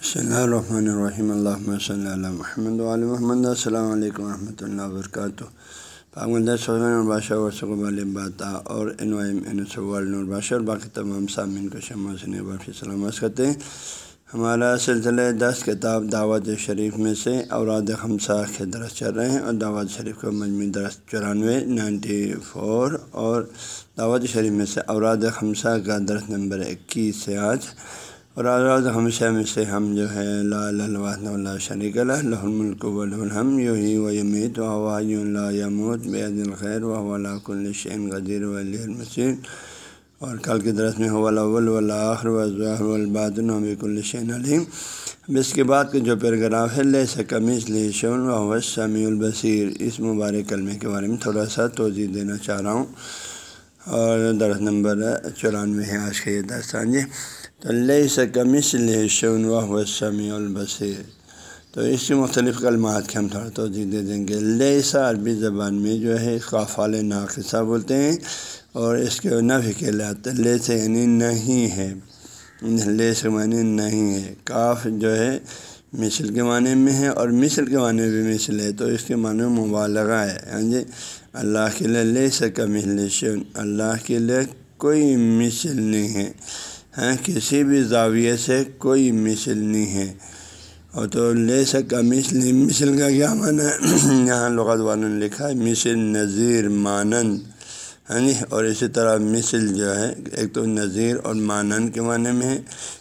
بسم اللہ الرحمن الرحیم اللہ صلی اللہ محمد علیہ محمد السلام علیکم ورحمۃ اللہ وبرکاتہ بادشاہ باتا اور نورباشہ اور باقی تمام سامعین کو شمع سے باقی سلامت کرتے ہیں ہمارا سلسلہ دس کتاب دعوت شریف میں سے اوراد خمسہ کے درس چل رہے ہیں اور دعوت شریف کا مجموعی درس چورانوے نائنٹی فور اور دعوت شریف میں سے اوراد خمسہ کا درس نمبر اکیس سے آج اور آزاد ہمشہ میں سے ہم جو ہے، لا اللہ شریک اللہ الملک و الحم یو ہی و یمیت و اللہ یموت بے الخیر و اللہ الشین غدیر و المسین اور کل کے درس میں اول ولاخر و الباد البیک الشین علیم۔ اب اس کے بعد کے جو پیراگراف ہے لے سکمس لیشن و سمیع البصیر۔ اس مبارک کلمے کے بارے میں تھوڑا سا توضیع دینا چاہ رہا ہوں۔ اور درس نمبر چورانوے ہے، آج کا یہ داستان جی تو اللہ سے کمس لہشن و سمیع البصیر۔ تو اس کی مختلف کلمات کے ہم تھوڑا توجہ دے دیں گے۔ لیسا عربی زبان میں جو ہے اس کا فال ناقصہ بولتے ہیں اور اس کے نفی کے لاتے لے سے یعنی نہیں ہے۔ لے سے معنی نہیں ہے۔ کاف جو ہے مثل کے معنی میں ہے اور مثل کے معنی بھی مثل ہے۔ تو اس کے معنی مبالغہ ہے۔ ہاں جی؟ اللہ کے لیے لے سکا مثل اللہ کے لیے کوئی مثل نہیں ہے۔ کسی بھی زاویے سے کوئی مثل نہیں ہے۔ اور تو لے سکا مثل مثل کا کیا معنی ہے؟ یہاں لغت والوں نے لکھا ہے، مثل، نذیر مانند ہاں جی یعنی اور اسی طرح مثل جو ہے، ایک تو نظیر اور مانند کے معنی میں ہے۔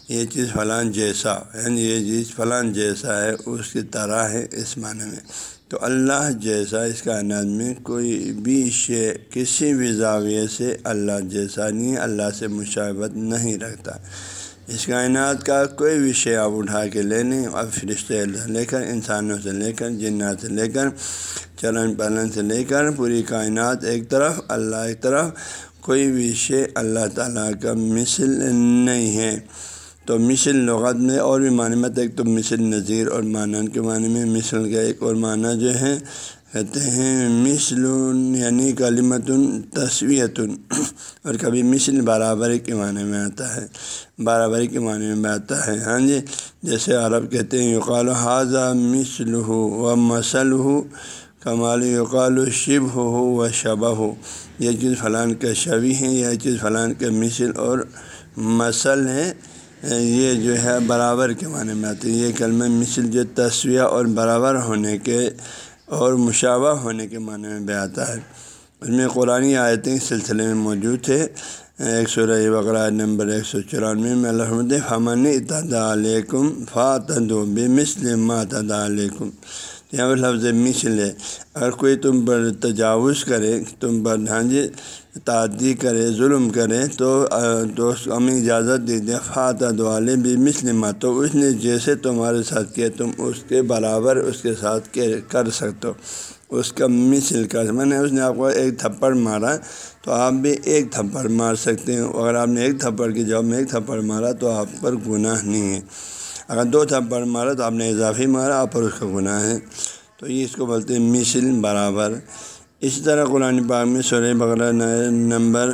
یہ چیز فلاں جیسا یعنی یہ چیز فلاں جیسا ہے، اس کی طرح ہے اس معنی میں۔ تو اللہ جیسا اس کائنات میں کوئی بھی شے کسی بھی زاویے سے اللہ جیسا نہیں، اللہ سے مشابت نہیں رکھتا۔ اس کائنات کا کوئی بھی شے آپ اٹھا کے لے لیں اب فرشتے لے کر، انسانوں سے لے کر، جنات سے لے کر، چلن پلن سے لے کر، پوری کائنات ایک طرف، اللہ ایک طرف، کوئی بھی شے اللہ تعالیٰ کا مثل نہیں ہے۔ تو مثل لغت میں اور بھی معنی میں ایک تو مثل نظیر اور معنی کے معنی میں مثل کا ایک اور معنی جو ہے، کہتے ہیں مثل یعنی کلیمت تصویت اور کبھی مثل برابری کے معنی میں آتا ہے، برابری کے معنی میں آتا ہے۔ ہاں جی جیسے عرب کہتے ہیں، یقال حاضہ مثل ہو و مسل ہو کمال یقال و شب ہو و شبہ ہو یہ چیز فلان کا شبی ہے، یہ چیز فلان کا مثل اور مسل ہے۔ یہ جو ہے برابر کے معنی میں آتی ہے۔ یہ کلمہ مثل جو تصویہ اور برابر ہونے کے اور مشابہ ہونے کے معنی میں بھی آتا ہے۔ اس میں قرآن آیتیں سلسلے میں موجود تھے ایک سو بقرا نمبر ایک سو چورانوے میں الحمد فمن تدا علیکم فاتد بے مسلم ماتدا علیکم یہاں پر لفظ مثل ہے۔ اگر کوئی تم پر تجاوز کرے، تم پر جی تعدی کرے، ظلم کرے، تو دوست ہمیں اجازت دے دیں۔ فاتح والے بھی مسلمات تو اس نے جیسے تمہارے ساتھ کیا، تم اس کے برابر اس کے ساتھ کر سکتے ہو۔ اس کا مثل کر میں نے اس نے آپ کو ایک تھپڑ مارا، تو آپ بھی ایک تھپڑ مار سکتے ہیں۔ اگر آپ نے ایک تھپڑ کی جواب میں ایک تھپڑ مارا، تو آپ پر گناہ نہیں ہے۔ اگر دو تھپڑ مارا تو آپ نے اضافی مارا، آپ پر اس کا گناہ ہے۔ تو یہ اس کو بولتے ہیں مثل برابر۔ اسی طرح قرآن پاک میں سورہ بغیر نمبر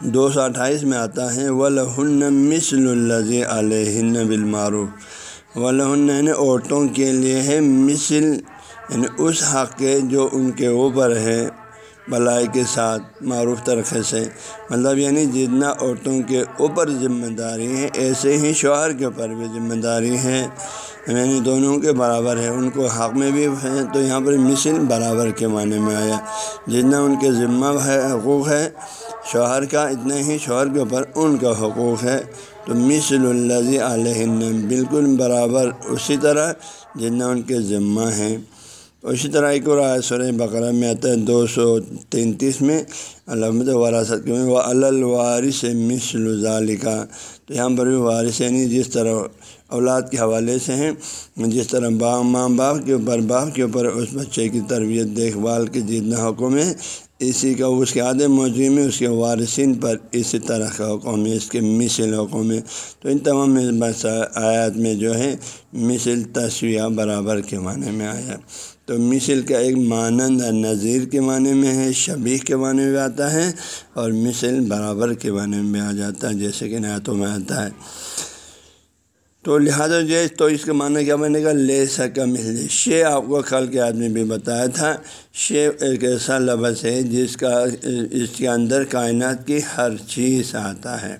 دو سو اٹھائیس میں آتا ہے ولہن مثل الزی علیہ بالمعروف۔ ولہن یعنی عورتوں کے لیے ہے مثل یعنی اس حق کے جو ان کے اوپر ہے۔ بلائی کے ساتھ معروف طریقے سے۔ مطلب یعنی جتنا عورتوں کے اوپر ذمہ داری ہے، ایسے ہی شوہر کے اوپر بھی ذمہ داری ہے۔ یعنی دونوں کے برابر ہے، ان کو حق میں بھی ہے۔ تو یہاں پر مثل برابر کے معنی میں آیا۔ جتنا ان کے ذمہ ہے، حقوق ہے، شوہر کا، اتنا ہی شوہر کے اوپر ان کا حقوق ہے۔ تو مثل الزی علیہ بالکل برابر، اسی طرح جتنا ان کے ذمہ ہیں اسی طرح ایک اور سر بقرہ میں آتا ہے دو سو تینتیس میں علامت وراثت کے وہ الوارث مثل ظالقہ تو یہاں پر بھی وارث یعنی جس طرح اولاد کے حوالے سے ہیں جس طرح با ماں باپ کے اوپر باپ کے اوپر اس بچے کی تربیت دیکھ بھال کے جتنا حکم ہے اسی کا اس کے عادے موضوع میں اس کے وارثین پر اسی طرح کا حکم ہے اس کے مثل حکم ہے تو ان تمام آیات میں جو ہے مثل تصویہ برابر کے معنی میں آیا تو مثل کا ایک مانند نظیر کے معنی میں ہے، شبیح کے معنی میں آتا ہے اور مثل برابر کے معنی میں آ جاتا ہے، جیسے کہ نعتوں میں آتا ہے۔ تو لہٰذا جو ہے، تو اس کا معنی کیا بنے گا؟ لے سکا مل شے آپ کو کل کے آدمی بھی بتایا تھا، شے ایک ایسا لفظ ہے جس کا اس کے اندر کائنات کی ہر چیز آتا ہے۔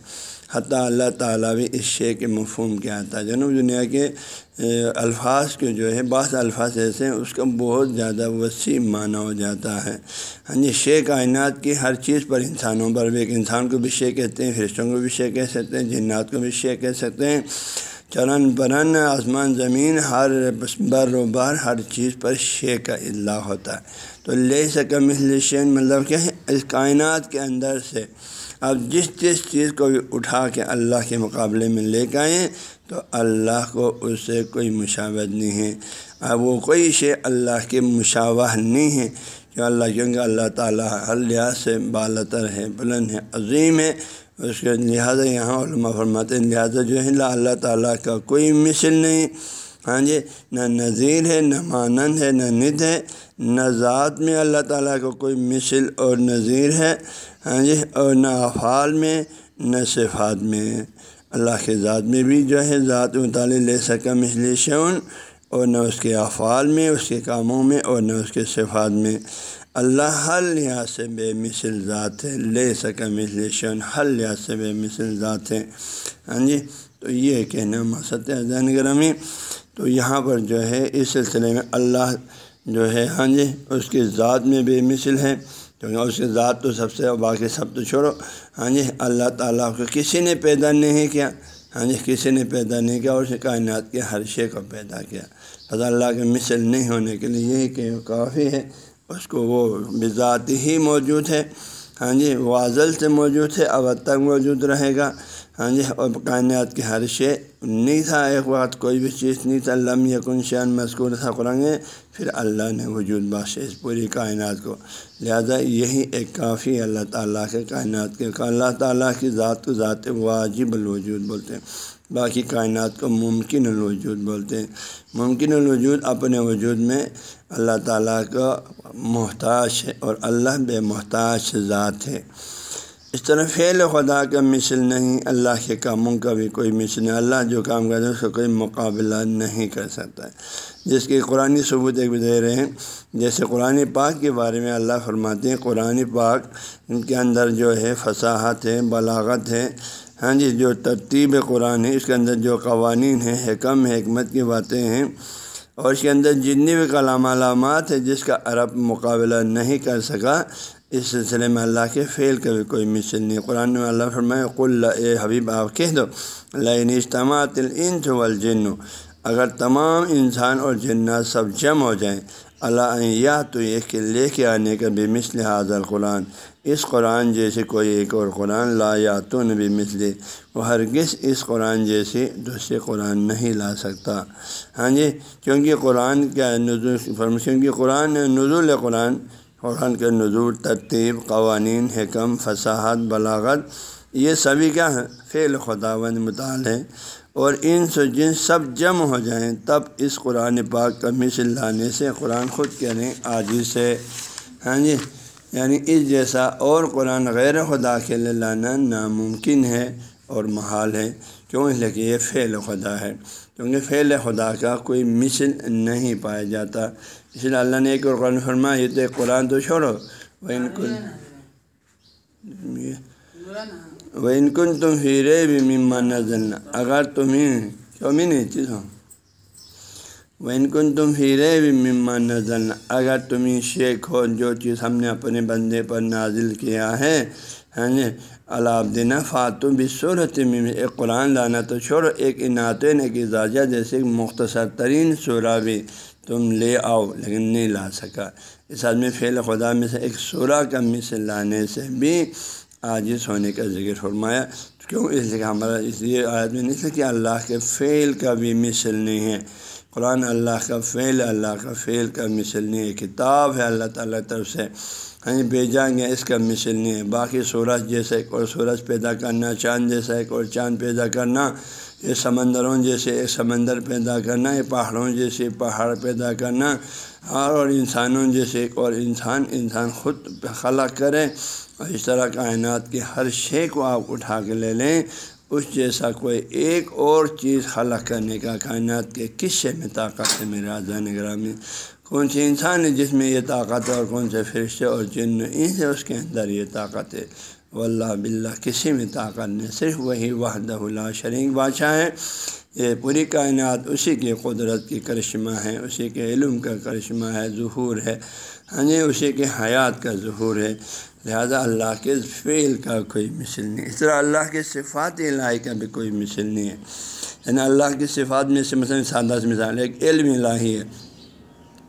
حتیٰ اللہ تعالیٰ بھی اس شے کے مفہوم کیا آتا ہے جنوب دنیا کے الفاظ کے جو ہے بعض الفاظ ایسے ہیں، اس کا بہت زیادہ وسیع معنی ہو جاتا ہے۔ ہاں جی شے کائنات کی ہر چیز پر انسانوں پر بھی ایک انسان کو بھی شے کہتے ہیں، فرشتوں کو بھی شے کہہ سکتے ہیں، جنات کو بھی شے کہہ سکتے ہیں۔ چرن برن آسمان زمین، ہر بر و بار ہر چیز پر شے کا اطلاع ہوتا ہے۔ تو لے سکم شین مطلب کیا ہے؟ اس کائنات کے اندر سے۔ اب جس جس چیز کو بھی اٹھا کے اللہ کے مقابلے میں لے کے آئیں، تو اللہ کو اس سے کوئی مشاوت نہیں ہے۔ اب وہ کوئی شے اللہ کے مشاوہ نہیں ہے کہ اللہ، کیونکہ اللہ تعالیٰ ہر لحاظ سے بالتر ہے، بلند ہے، عظیم ہے۔ اس کے لہٰذا یہاں علماء فرماتے ہیں، لہٰذا جو ہے اللہ تعالیٰ کا کوئی مثل نہیں۔ ہاں جی نہ نظیر ہے، نہ مانند ہے، نہ ند ہے۔ نہ ذات میں اللہ تعالیٰ کا کوئی مثل اور نظیر ہے ہاں جی اور نہ افعال میں، نہ صفات میں۔ اللہ کے ذات میں بھی جو ہے، ذات مطالعہ لے سکا مثل شعن اور نہ اس کے افعال میں، اس کے کاموں میں، اور نہ اس کے صفات میں۔ اللہ ہر لحاظ سے بے مثل ذات ہے، لے سکا مثل شعن ہر لحاظ سے بے مثل ذات ہے۔ ہاں جی تو یہ کہنا مقصد ہے۔ زین گرامی تو یہاں پر جو ہے اس سلسلے میں اللہ جو ہے ہاں جی اس کی ذات میں بے مثل ہے کیونکہ اس کی ذات تو سب سے، باقی سب تو چھوڑو۔ ہاں جی اللہ تعالیٰ کو کسی نے پیدا نہیں کیا۔ ہاں جی کسی نے پیدا نہیں کیا اور اس کائنات کے ہر شے کو پیدا کیا۔ بس اللہ کے مثل نہیں ہونے کے لیے یہی کہ کافی ہے۔ اس کو وہ بذات ہی موجود ہے۔ ہاں جی واضل سے موجود ہے، اب تک موجود رہے گا۔ ہاں جی اور کائنات کے ہر شے۔ نہیں تھا ایک وقت کوئی بھی چیز، نہیں تھا۔ لم یکن شان مذکور تھا قرآن پھر اللہ نے وجود بخش اس پوری کائنات کو۔ لہذا یہی ایک کافی اللہ تعالیٰ کے کائنات کے اللہ تعالیٰ کی ذات کو ذات واجب الوجود بولتے ہیں۔ باقی کائنات کو ممکن الوجود بولتے ہیں۔ ممکن الوجود اپنے وجود میں اللہ تعالیٰ کا محتاج ہے اور اللہ بے محتاج ذات ہے۔ اس طرح فعل خدا کا مثل نہیں، اللہ کے کاموں کا بھی کوئی مثل نہیں۔ اللہ جو کام کرتا ہے، اس کا کوئی مقابلہ نہیں کر سکتا ہے۔ جس کی قرآن ثبوت ایک بھی دے رہے ہیں، جیسے قرآن پاک کے بارے میں اللہ فرماتے ہیں قرآن پاک ان کے اندر جو ہے فصاحت ہے، بلاغت ہے۔ ہاں جی جو ترتیب قرآن ہے، اس کے اندر جو قوانین ہیں، حکم، حکمت کی باتیں ہیں۔ اور اس کے اندر جتنی بھی کلام علامات ہے جس کا عرب مقابلہ نہیں کر سکا اس سلسلے میں اللہ کے فعل کا بھی کوئی مثل نہیں۔ قرآن میں اللہ فرمائے قل اے حبیب، آپ کہہ دو اللہ اجتماعت الانس والجن۔ اگر تمام انسان اور جنات سب جمع ہو جائیں، اللہ یا تو یہ کہ لے کے آنے کا بھی مثل حاضر قرآن اس قرآن جیسے کوئی ایک اور قرآن، لا یا تو بھی مثل وہ ہرگز اس قرآن جیسے دوسرے قرآن نہیں لا سکتا۔ ہاں جی کیونکہ قرآن کیا نزول کیونکہ قرآن نزول قرآن قرآن کے نظور ترتیب، قوانین، حکم، فصاحت، بلاغت، یہ سبھی کیا ہیں؟ فعل خداوند مطالع ہے اور ان سے جن سب جمع ہو جائیں، تب اس قرآن پاک کا مثل لانے سے قرآن خود کہہ رہے ہیں آجی سے ہاں جی؟ یعنی اس جیسا اور قرآن غیر خدا کے لیے لانا ناممکن ہے اور محال ہے۔ کیوں؟ اس لیے کہ یہ فعل خدا ہے۔ کیونکہ فعل خدا کا کوئی مثل نہیں پایا جاتا۔ اس لیے اللہ نے ایک اور قرآن فرمایا یہ تو قرآن تو چھوڑو۔ وہ ان کو وہ ان کن تم ہیرے بھی ممان نہ اگر تمہیں نہیں چیز ہو وہ ان کن تم ہیرے بھی ممان نہ اگر تمہیں شیخ ہو جو چیز ہم نے اپنے بندے پر نازل کیا ہے ہاں جی اللہ فاتو بھی صورت ایک قرآن لانا تو چھوڑو، ایک انعطین ایک اجازت جیسے مختصر ترین سورہ بھی تم لے آؤ لیکن نہیں لا سکا۔ اس آدمی فعل خدا میں سے ایک سورہ کا مثل لانے سے بھی عاجز ہونے کا ذکر فرمایا۔ کیوں؟ اس لیے ہمارا اس لیے آدمی نہیں تھا کہ اللہ کے فعل کا بھی مثل نہیں ہے۔ قرآن اللہ کا فعل، اللہ کا فعل کا مثل نہیں ہے، کتاب ہے اللہ تعالیٰ طرف سے۔ کہیں بھیجیں گے اس کا مثل نہیں ہے۔ باقی سورج جیسے ایک اور سورج پیدا کرنا، چاند جیسا ایک اور چاند پیدا کرنا، یہ سمندروں جیسے ایک سمندر پیدا کرنا، یہ پہاڑوں جیسے پہاڑ پیدا کرنا، اور انسانوں جیسے ایک اور انسان انسان خود خلق کرے۔ اور اس طرح کائنات کی ہر شے کو آپ اٹھا کے لے لیں، اس جیسا کوئی ایک اور چیز خلق کرنے کا کائنات کے کس شے میں طاقت ہے میرے آزان گرامی کون سی انسان ہے جس میں یہ طاقت ہے اور کون سے فرشتے اور جن ان سے اس کے اندر یہ طاقت ہے؟ واللہ باللہ، کسی میں طاقت نہیں، صرف وہی وحدہ اللہ شریک بادشاہ ہے یہ پوری کائنات اسی کی قدرت کی کرشمہ ہے، اسی کے علم کا کرشمہ ہے، ظہور ہے۔ ہاں جی اسی کے حیات کا ظہور ہے۔ لہذا اللہ کے فعل کا کوئی مثل نہیں۔ اس طرح اللہ کے صفات الہی کا بھی کوئی مثل نہیں ہے۔ یعنی اللہ کی صفات میں سے مثلاً سادہ سے مثال ایک علم الہی ہے۔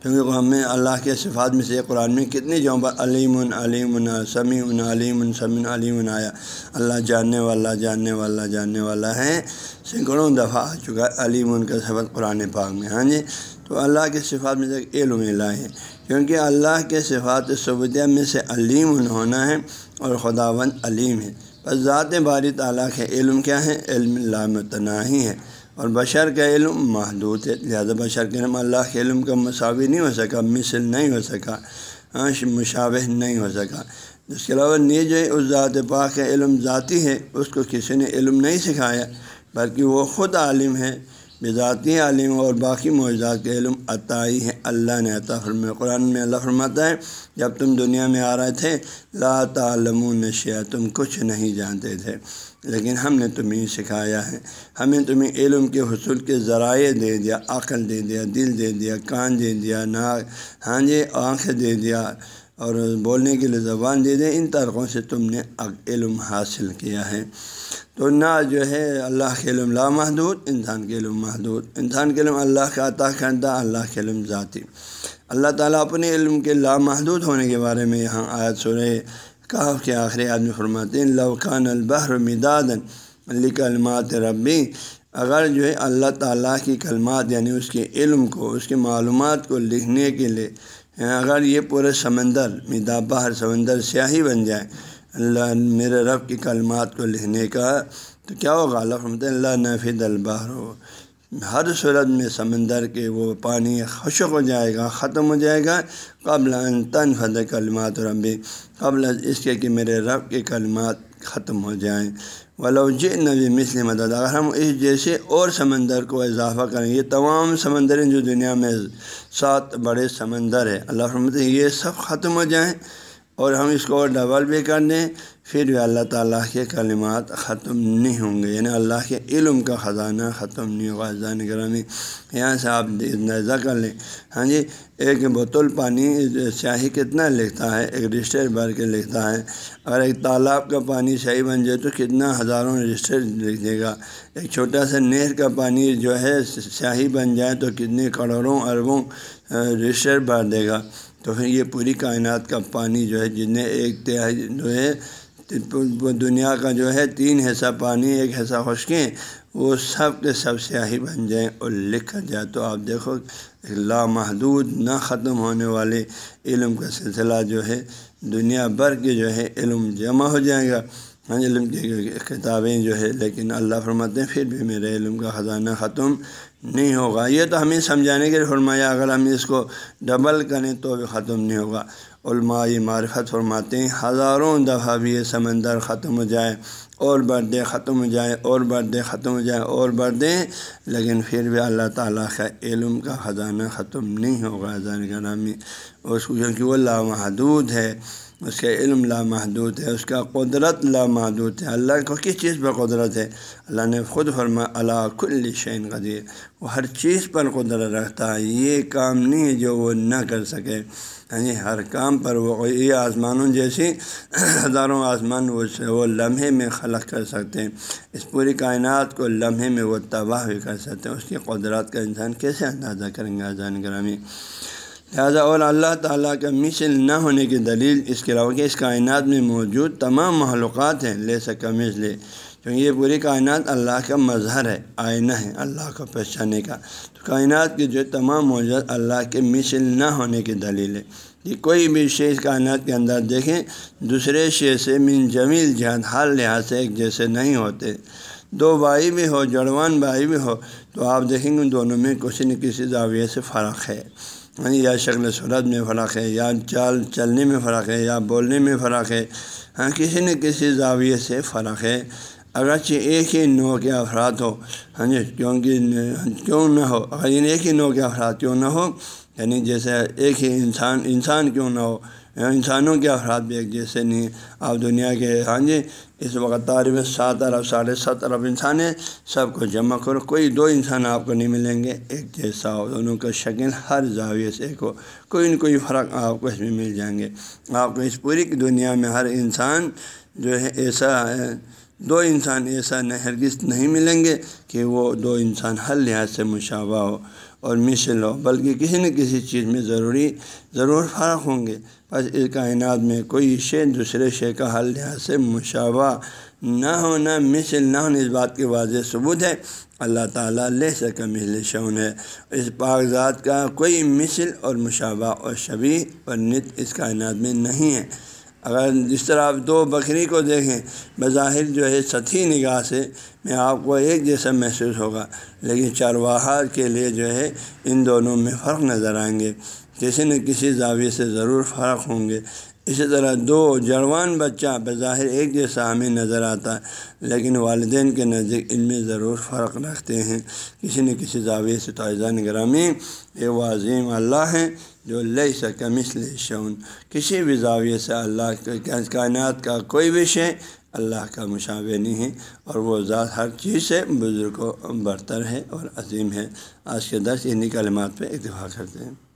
کیونکہ ہمیں اللہ کے صفات میں سے قرآن میں کتنی جو علیم علیم، سمیع، علیم سمین علیم آیا۔ اللہ جاننے والا جاننے والا جاننے والا ہے۔ سینکڑوں دفعہ آ چکا ہے علیم کا صفت قرآن پاک میں۔ ہاں جی؟ تو اللہ کے صفات میں سے علم الہ ہے۔ کیونکہ اللہ کے صفات صبودیہ میں سے علیم ہونا ہے اور خداون علیم ہے۔ بس ذات باری تعالیٰ کے علم کیا ہے؟ علم لامتناہی ہے۔ اور بشر کا علم محدود ہے، لہذا بشر کے علم اللہ کے علم کا مساوی نہیں ہو سکا، مثل نہیں ہو سکا مشابہ نہیں ہو سکا۔ اس کے علاوہ نیج اس ذات پاک کا علم ذاتی ہے، اس کو کسی نے علم نہیں سکھایا، بلکہ وہ خود عالم ہے۔ بذاتی عالم اور باقی معجزات کے علم عطائی ہے اللہ نے عطا فرما قرآن میں اللہ فرماتا ہے، جب تم دنیا میں آ رہے تھے، لا تعلم نشیا تم کچھ نہیں جانتے تھے۔ لیکن ہم نے تمہیں سکھایا ہے۔ ہمیں تمہیں علم کے حصول کے ذرائع دے دیا، عقل دے دیا، دل دے دیا، کان دے دیا، ناک ہاں جی آنکھ دے دیا۔ اور بولنے کے لیے زبان دے دیا ان طرقوں سے تم نے علم حاصل کیا ہے۔ تو نہ جو ہے، اللہ کے علم لامحدود انسان کے علم محدود۔ انسان کے علم اللہ کا عطا کردہ اللہ کے علم ذاتی۔ اللہ تعالیٰ اپنے علم کے لامحدود ہونے کے بارے میں یہاں آیت سو رہے کے آخری آدمی فرماتے ہیں لوکان البحر مدادن علی کلمات ربی۔ اگر جو ہے، اللہ تعالیٰ کی کلمات یعنی اس کے علم کو، اس کے معلومات کو لکھنے کے لیے یعنی اگر یہ پورے سمندر مدا بحر، سمندر سیاہی بن جائے اللہ میرے رب کی کلمات کو لکھنے کا، تو کیا ہوگا؟ اللہ اللہ نفید البحر۔ ہو ہر صورت میں سمندر کے وہ پانی خشک ہو جائے گا، ختم ہو جائے گا۔ قبل تن فد کلمات ربی، قبل اس کے کہ میرے رب کے کلمات ختم ہو جائیں۔ ولوج نبی مثل مدد۔ اگر ہم اس جیسے اور سمندر کو اضافہ کریں، یہ تمام سمندر جو دنیا میں سات بڑے سمندر ہیں، اللہ رحمت یہ سب ختم ہو جائیں اور ہم اس کو ڈبل بھی کر دیں۔ پھر بھی اللہ تعالیٰ کے کلمات ختم نہیں ہوں گے یعنی اللہ کے علم کا خزانہ ختم نہیں ہوگا۔ زان گرامی، یہاں سے آپ نظر کر لیں۔ ہاں جی ایک بوتل پانی سیاہی کتنا لکھتا ہے؟ ایک رجسٹر بھر کے لکھتا ہے۔ اگر ایک تالاب کا پانی صحیح بن جائے تو کتنا ہزاروں رجسٹر لکھ دے گا۔ ایک چھوٹا سا نہر کا پانی جو ہے سیاہی بن جائے تو کتنے کروڑوں اربوں رجسٹر بھر دے گا۔ تو پھر یہ پوری کائنات کا پانی جو ہے جن ایک تہائی جو ہے دنیا کا جو ہے تین حصہ پانی، ایک حصہ خشکیں، وہ سب کے سب سیاہی بن جائیں اور لکھا جائے۔ تو آپ دیکھو، لامحدود، نہ ختم ہونے والے علم کا سلسلہ جو ہے، دنیا بھر کے جو ہے علم جمع ہو جائے گا۔ ہاں جی، علم کی کتابیں جو ہے، لیکن اللہ فرماتے ہیں، پھر بھی میرے علم کا خزانہ ختم نہیں ہوگا۔ یہ تو ہمیں سمجھانے کے لیے فرمایا، اگر ہم اس کو ڈبل کریں تو بھی ختم نہیں ہوگا۔ علماء معرفت فرماتے ہیں، ہزاروں دفعہ بھی یہ سمندر ختم ہو جائے، اور بردے ختم ہو جائے اور بردے ختم ہو جائے اور بردیں۔ لیکن پھر بھی اللہ تعالیٰ کا علم کا خزانہ ختم نہیں ہوگا زان گرامی اس کو کیونکہ وہ لامحدود ہے۔ اس کا علم لامحدود ہے، اس کا قدرت لامحدود ہے۔ اللہ کو کس چیز پر قدرت ہے؟ اللہ نے خود فرما اللہ کل شعین قدیر۔ وہ ہر چیز پر قدرت رکھتا ہے، یہ کام نہیں ہے جو وہ نہ کر سکے۔ یعنی ہر کام پر وہ یہ آسمانوں جیسی ہزاروں آسمان وہ وہ لمحے میں خلق کر سکتے ہیں۔ اس پوری کائنات کو لمحے میں وہ تباہ بھی کر سکتے ہیں۔ اس کی قدرت کا انسان کیسے اندازہ کریں گے آزان گرامی؟ لہٰذا اور اللہ تعالیٰ کا مثل نہ ہونے کی دلیل اس کے علاوہ کہ اس کائنات میں موجود تمام معلومات ہیں لے سکا مثل کیونکہ یہ پوری کائنات اللہ کا مظہر ہے، آئینہ ہے اللہ کو پہچانے کا۔ تو کائنات کی جو تمام موجود اللہ کے مثل نہ ہونے کی دلیل ہے۔ کہ کوئی بھی شے اس کائنات کے اندر دیکھیں، دوسرے شے سے من جمیل جہاد، ہر لحاظ سے ایک جیسے نہیں ہوتے۔ دو بھائی بھی ہو، جڑوان بھائی بھی ہو، تو آپ دیکھیں گے دونوں میں کسی نہ کسی زاویے سے فرق ہے۔ یا شکل صورت میں فرق ہے، یا چال چلنے میں فرق ہے، یا بولنے میں فرق ہے ہاں کسی نہ کسی زاویے سے فرق ہے۔ اگرچہ ایک ہی نو کے افراد ہو ہاں جی کیونکہ کیوں نہ ہو، اگر ایک ہی نو کے افراد کیوں نہ ہو یعنی جیسے ایک ہی انسان انسان کیوں نہ ہو انسانوں کے افراد بھی ایک جیسے نہیں آپ دنیا کے ہاں جی اس وقت تعریف سات ارب، ساڑھے سات ارب انسان ہے سب کو جمع کرو۔ کوئی دو انسان آپ کو نہیں ملیں گے، ایک جیسا ہو۔ دونوں کا شکل ہر زاویے سے ایک ہو۔ کوئی نہ کوئی فرق آپ کو اس میں مل جائیں گے۔ آپ کو اس پوری دنیا میں ہر انسان جو ہے ایسا دو انسان ایسا ہرگز نہیں ملیں گے کہ وہ دو انسان ہر لحاظ سے مشابہ ہو۔ اور مثل ہو بلکہ کسی نہ کسی چیز میں ضروری، ضرور فرق ہوں گے۔ بس اس کائنات میں کوئی شے دوسرے شے کا حل لحاظ سے مشابہ نہ ہونا مثل نہ ہونا اس بات کے واضح ثبوت ہے۔ اللہ تعالیٰ لے سکا مثل شون ہے۔ اس پاک ذات کا کوئی مثل اور مشابہ اور شبی اور نت اس کائنات میں نہیں ہے۔ اگر جس طرح آپ دو بکری کو دیکھیں، بظاہر جو ہے سطحی نگاہ سے میں آپ کو ایک جیسا محسوس ہوگا، لیکن چارواہا کے لیے جو ہے ان دونوں میں فرق نظر آئیں گے۔ کسی نہ کسی زاویے سے ضرور فرق ہوں گے۔ اسی طرح دو جڑوان بچہ بظاہر ایک جیسا ہمیں نظر آتا ہے لیکن والدین کے نزدیک ان میں ضرور فرق رکھتے ہیں۔ کسی نہ کسی زاویے سے تعزان گرامی یہ وہ عظیم اللہ ہیں جو لئی سکا مثل شون کسی بھی زاویے سے اللہ کائنات کا کوئی بھی شے اللہ کا مشابہ نہیں ہے اور وہ ذات ہر چیز سے بزرگ و برتر ہے اور عظیم ہے۔ آج کے دس انہیں کلمات پہ اتفاق کرتے ہیں۔